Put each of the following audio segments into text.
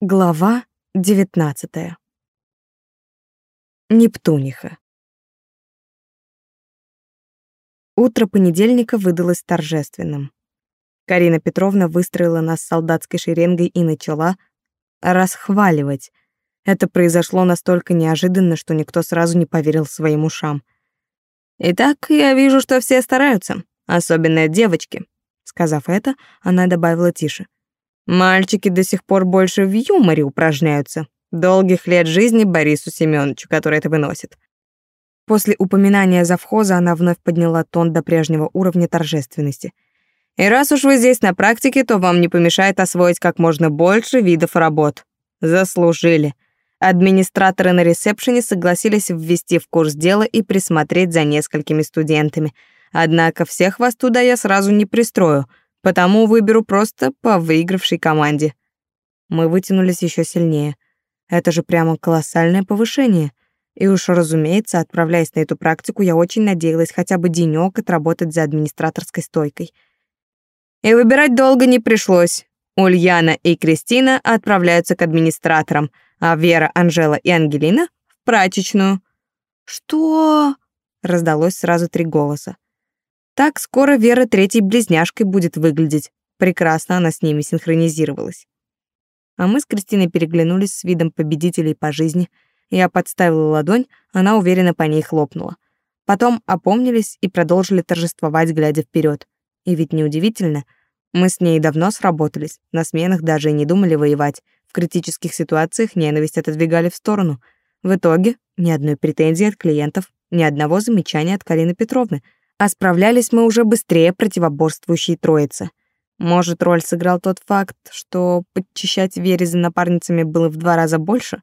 Глава девятнадцатая. Нептуниха. Утро понедельника выдалось торжественным. Карина Петровна выстроила нас солдатской шеренгой и начала расхваливать. Это произошло настолько неожиданно, что никто сразу не поверил своим ушам. «Итак, я вижу, что все стараются, особенно девочки». Сказав это, она добавила тише — Мальчики до сих пор больше в юморе упражняются. Долгих лет жизни Борису Семеновичу, который это выносит. После упоминания завхоза она вновь подняла тон до прежнего уровня торжественности. И раз уж вы здесь на практике, то вам не помешает освоить как можно больше видов работ. Заслужили. Администраторы на ресепшене согласились ввести в курс дела и присмотреть за несколькими студентами. Однако всех вас туда я сразу не пристрою — Потому выберу просто по выигравшей команде. Мы вытянулись еще сильнее. Это же прямо колоссальное повышение. И уж, разумеется, отправляясь на эту практику, я очень надеялась хотя бы денёк отработать за администраторской стойкой. И выбирать долго не пришлось. Ульяна и Кристина отправляются к администраторам, а Вера, Анжела и Ангелина — в прачечную. «Что?» — раздалось сразу три голоса. Так скоро Вера третьей близняшкой будет выглядеть. Прекрасно она с ними синхронизировалась. А мы с Кристиной переглянулись с видом победителей по жизни. Я подставила ладонь, она уверенно по ней хлопнула. Потом опомнились и продолжили торжествовать, глядя вперед. И ведь неудивительно, мы с ней давно сработались, на сменах даже и не думали воевать. В критических ситуациях ненависть отодвигали в сторону. В итоге ни одной претензии от клиентов, ни одного замечания от Карины Петровны — а справлялись мы уже быстрее противоборствующей троицы. Может, роль сыграл тот факт, что подчищать Вере за напарницами было в два раза больше,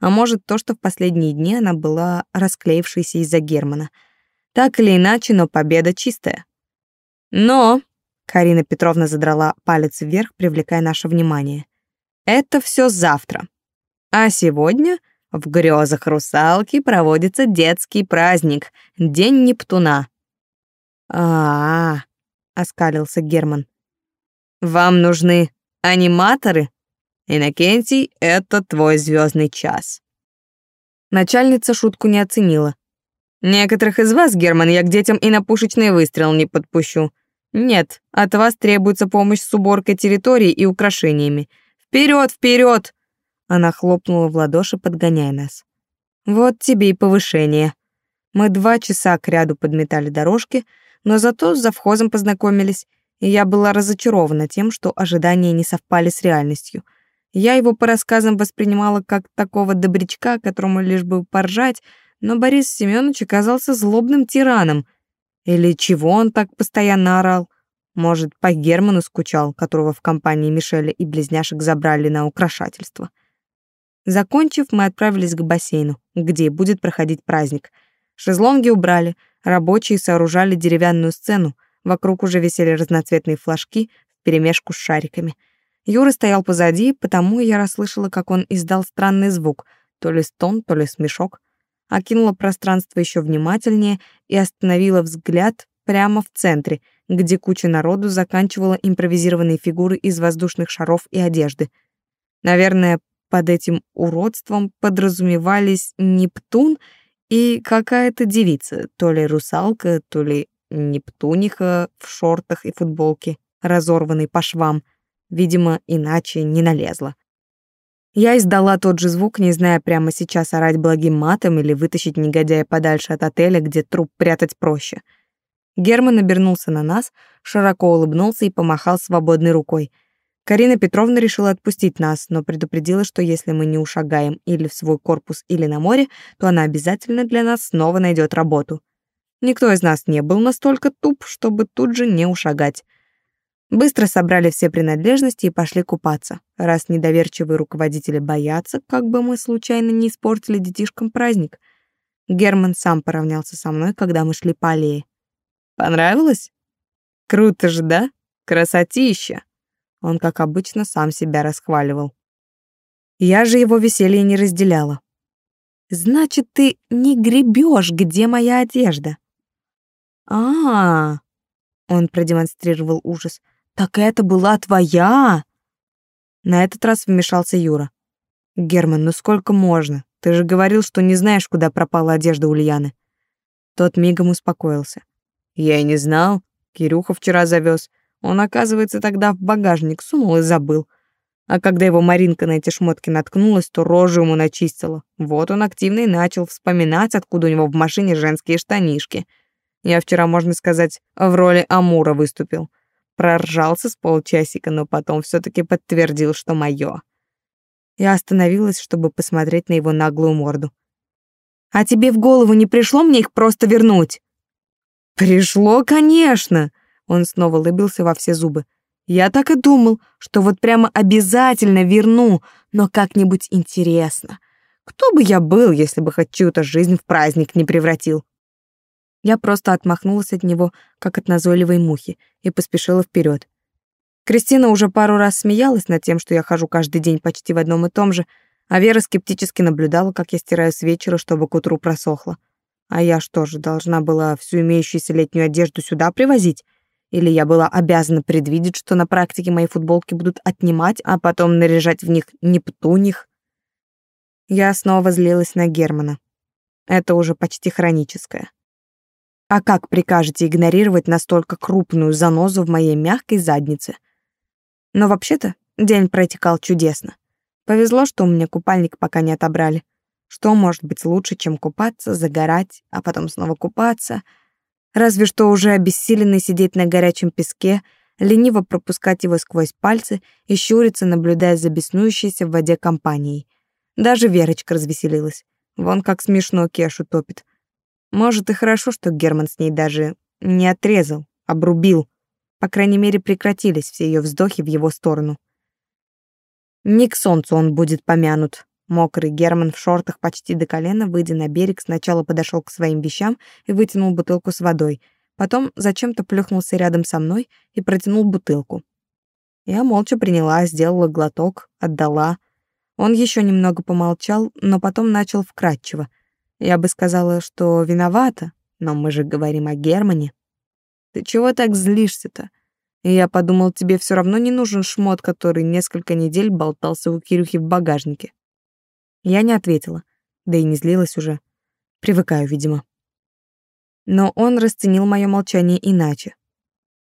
а может, то, что в последние дни она была расклеившейся из-за Германа. Так или иначе, но победа чистая. Но, Карина Петровна задрала палец вверх, привлекая наше внимание, это все завтра. А сегодня в грезах русалки проводится детский праздник — День Нептуна а, -а, -а оскалился Герман. Вам нужны аниматоры? Иннокентий, это твой звездный час. Начальница шутку не оценила. Некоторых из вас, Герман, я к детям и на пушечный выстрел не подпущу. Нет, от вас требуется помощь с уборкой территории и украшениями. Вперед, вперед! Она хлопнула в ладоши, подгоняя нас. Вот тебе и повышение. Мы два часа кряду подметали дорожки, но зато с завхозом познакомились, и я была разочарована тем, что ожидания не совпали с реальностью. Я его по рассказам воспринимала как такого добрячка, которому лишь бы поржать, но Борис Семенович оказался злобным тираном. Или чего он так постоянно орал? Может, по Герману скучал, которого в компании Мишеля и близняшек забрали на украшательство. Закончив, мы отправились к бассейну, где будет проходить праздник. Шезлонги убрали — Рабочие сооружали деревянную сцену, вокруг уже висели разноцветные флажки вперемешку с шариками. Юра стоял позади, потому я расслышала, как он издал странный звук, то ли стон, то ли смешок. Окинула пространство еще внимательнее и остановила взгляд прямо в центре, где куча народу заканчивала импровизированные фигуры из воздушных шаров и одежды. Наверное, под этим уродством подразумевались Нептун и какая-то девица, то ли русалка, то ли нептуниха в шортах и футболке, разорванной по швам, видимо, иначе не налезла. Я издала тот же звук, не зная прямо сейчас орать благим матом или вытащить негодяя подальше от отеля, где труп прятать проще. Герман обернулся на нас, широко улыбнулся и помахал свободной рукой — Карина Петровна решила отпустить нас, но предупредила, что если мы не ушагаем или в свой корпус, или на море, то она обязательно для нас снова найдет работу. Никто из нас не был настолько туп, чтобы тут же не ушагать. Быстро собрали все принадлежности и пошли купаться. Раз недоверчивые руководители боятся, как бы мы случайно не испортили детишкам праздник. Герман сам поравнялся со мной, когда мы шли по аллее. Понравилось? Круто же, да? Красотища. Он, как обычно, сам себя расхваливал. Я же его веселье не разделяла. «Значит, ты не гребешь, где моя одежда?» а, -а, -а Он продемонстрировал ужас. «Так это была твоя?» На этот раз вмешался Юра. Герман, ну сколько можно? Ты же говорил, что не знаешь, куда пропала одежда Ульяны. Тот мигом успокоился. Я и не знал. Кирюха вчера завез. Он, оказывается, тогда в багажник сунул и забыл. А когда его Маринка на эти шмотки наткнулась, то рожу ему начистила. Вот он активно и начал вспоминать, откуда у него в машине женские штанишки. Я вчера, можно сказать, в роли Амура выступил. Проржался с полчасика, но потом все таки подтвердил, что моё. Я остановилась, чтобы посмотреть на его наглую морду. «А тебе в голову не пришло мне их просто вернуть?» «Пришло, конечно!» Он снова улыбился во все зубы. «Я так и думал, что вот прямо обязательно верну, но как-нибудь интересно. Кто бы я был, если бы хоть чью-то жизнь в праздник не превратил?» Я просто отмахнулась от него, как от назойливой мухи, и поспешила вперед. Кристина уже пару раз смеялась над тем, что я хожу каждый день почти в одном и том же, а Вера скептически наблюдала, как я стираю с вечера, чтобы к утру просохло. А я что же, должна была всю имеющуюся летнюю одежду сюда привозить? Или я была обязана предвидеть, что на практике мои футболки будут отнимать, а потом наряжать в них нептуних? Я снова злилась на Германа. Это уже почти хроническое. А как прикажете игнорировать настолько крупную занозу в моей мягкой заднице? Но вообще-то день протекал чудесно. Повезло, что у меня купальник пока не отобрали. Что может быть лучше, чем купаться, загорать, а потом снова купаться? Разве что уже обессиленный сидеть на горячем песке, лениво пропускать его сквозь пальцы и щуриться, наблюдая за беснующейся в воде компанией. Даже Верочка развеселилась. Вон как смешно Кешу топит. Может, и хорошо, что Герман с ней даже не отрезал, обрубил. По крайней мере, прекратились все ее вздохи в его сторону. Не к солнцу он будет помянут, Мокрый Герман в шортах почти до колена, выйдя на берег, сначала подошел к своим вещам и вытянул бутылку с водой. Потом зачем-то плюхнулся рядом со мной и протянул бутылку. Я молча приняла, сделала глоток, отдала. Он еще немного помолчал, но потом начал вкратчиво. Я бы сказала, что виновата, но мы же говорим о Германе. Ты чего так злишься-то? И я подумал, тебе все равно не нужен шмот, который несколько недель болтался у Кирюхи в багажнике. Я не ответила, да и не злилась уже. Привыкаю, видимо. Но он расценил мое молчание иначе.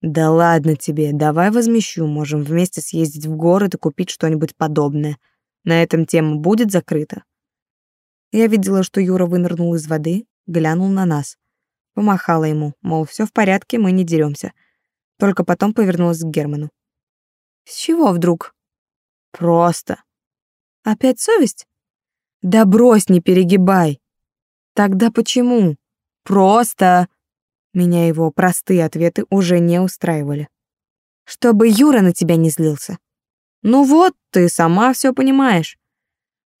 «Да ладно тебе, давай возмещу, можем вместе съездить в город и купить что-нибудь подобное. На этом тема будет закрыта». Я видела, что Юра вынырнул из воды, глянул на нас. Помахала ему, мол, все в порядке, мы не деремся. Только потом повернулась к Герману. «С чего вдруг?» «Просто». «Опять совесть?» Да брось, не перегибай. Тогда почему? Просто... Меня его простые ответы уже не устраивали. Чтобы Юра на тебя не злился. Ну вот, ты сама все понимаешь.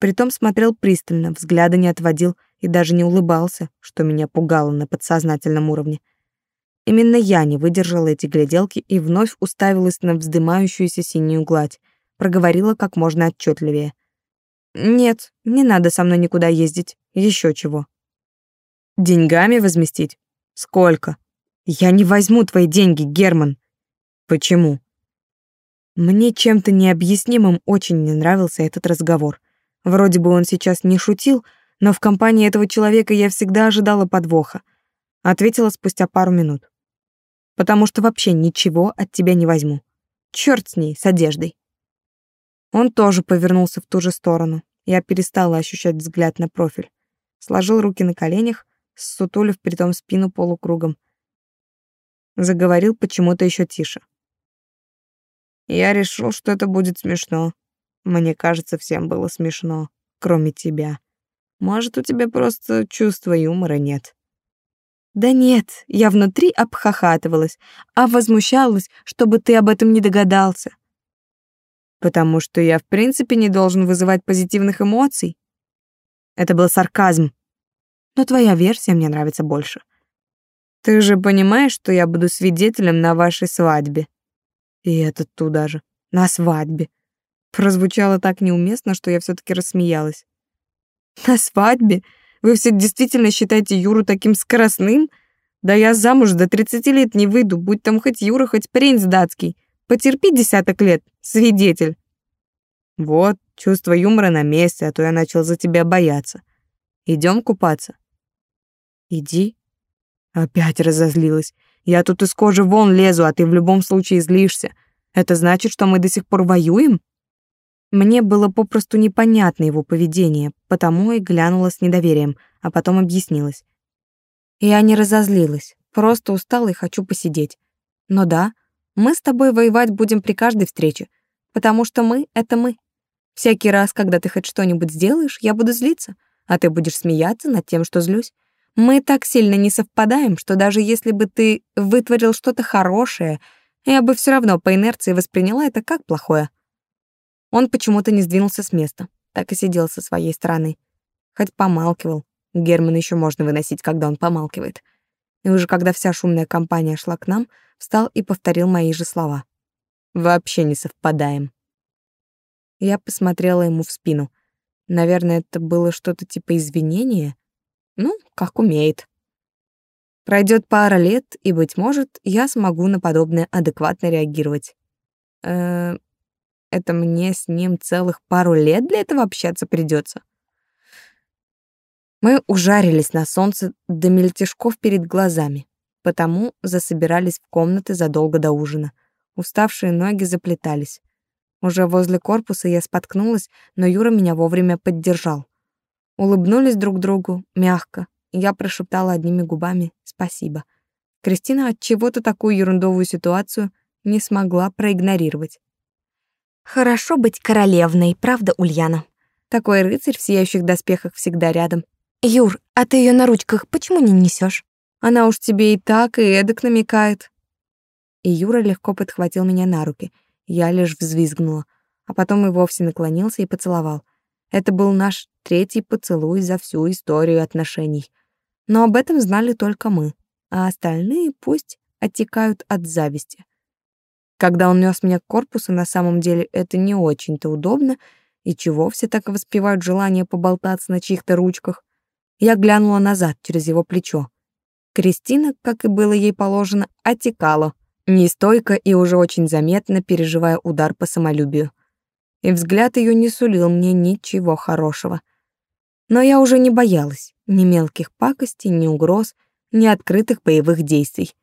Притом смотрел пристально, взгляда не отводил и даже не улыбался, что меня пугало на подсознательном уровне. Именно я не выдержала эти гляделки и вновь уставилась на вздымающуюся синюю гладь, проговорила как можно отчетливее — нет, не надо со мной никуда ездить. Еще чего. Деньгами возместить? Сколько? Я не возьму твои деньги, Герман. Почему? Мне чем-то необъяснимым очень не нравился этот разговор. Вроде бы он сейчас не шутил, но в компании этого человека я всегда ожидала подвоха. Ответила спустя пару минут. Потому что вообще ничего от тебя не возьму. Черт с ней, с одеждой. Он тоже повернулся в ту же сторону. Я перестала ощущать взгляд на профиль. Сложил руки на коленях, сутулив притом спину полукругом. Заговорил почему-то еще тише. Я решил, что это будет смешно. Мне кажется, всем было смешно, кроме тебя. Может, у тебя просто чувства юмора нет. Да нет, я внутри обхахатывалась, а возмущалась, чтобы ты об этом не догадался потому что я в принципе не должен вызывать позитивных эмоций. Это был сарказм. Но твоя версия мне нравится больше. Ты же понимаешь, что я буду свидетелем на вашей свадьбе. И этот туда же, на свадьбе. Прозвучало так неуместно, что я все таки рассмеялась. На свадьбе? Вы все действительно считаете Юру таким скоростным? Да я замуж до 30 лет не выйду, будь там хоть Юра, хоть принц датский. Потерпи десяток лет, свидетель. Вот, чувство юмора на месте, а то я начал за тебя бояться. Идем купаться. Иди. Опять разозлилась. Я тут из кожи вон лезу, а ты в любом случае злишься. Это значит, что мы до сих пор воюем? Мне было попросту непонятно его поведение, потому и глянула с недоверием, а потом объяснилась. Я не разозлилась, просто устала и хочу посидеть. Но да, мы с тобой воевать будем при каждой встрече, потому что мы — это мы. Всякий раз, когда ты хоть что-нибудь сделаешь, я буду злиться, а ты будешь смеяться над тем, что злюсь. Мы так сильно не совпадаем, что даже если бы ты вытворил что-то хорошее, я бы все равно по инерции восприняла это как плохое. Он почему-то не сдвинулся с места, так и сидел со своей стороны. Хоть помалкивал. Германа еще можно выносить, когда он помалкивает. И уже когда вся шумная компания шла к нам, встал и повторил мои же слова. «Вообще не совпадаем». Я посмотрела ему в спину. Наверное, это было что-то типа извинения. Ну, как умеет. Пройдет пара лет, и, быть может, я смогу на подобное адекватно реагировать. Э, это мне с ним целых пару лет для этого общаться придется. Мы ужарились на солнце до мельтешков перед глазами, потому засобирались в комнаты задолго до ужина. Уставшие ноги заплетались. Уже возле корпуса я споткнулась, но Юра меня вовремя поддержал. Улыбнулись друг другу, мягко. Я прошептала одними губами «спасибо». Кристина от чего-то такую ерундовую ситуацию не смогла проигнорировать. Хорошо быть королевной, правда, Ульяна? Такой рыцарь в сияющих доспехах всегда рядом. Юр, а ты ее на ручках почему не несешь? Она уж тебе и так, и эдак намекает. И Юра легко подхватил меня на руки. Я лишь взвизгнула, а потом и вовсе наклонился и поцеловал. Это был наш третий поцелуй за всю историю отношений. Но об этом знали только мы, а остальные пусть оттекают от зависти. Когда он нес меня к корпусу, на самом деле это не очень-то удобно, и чего все так воспевают желание поболтаться на чьих-то ручках. Я глянула назад через его плечо. Кристина, как и было ей положено, отекала, нестойко и уже очень заметно переживая удар по самолюбию. И взгляд ее не сулил мне ничего хорошего. Но я уже не боялась ни мелких пакостей, ни угроз, ни открытых боевых действий.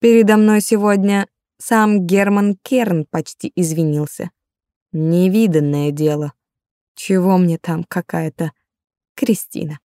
Передо мной сегодня сам Герман Керн почти извинился. Невиданное дело. Чего мне там какая-то Кристина?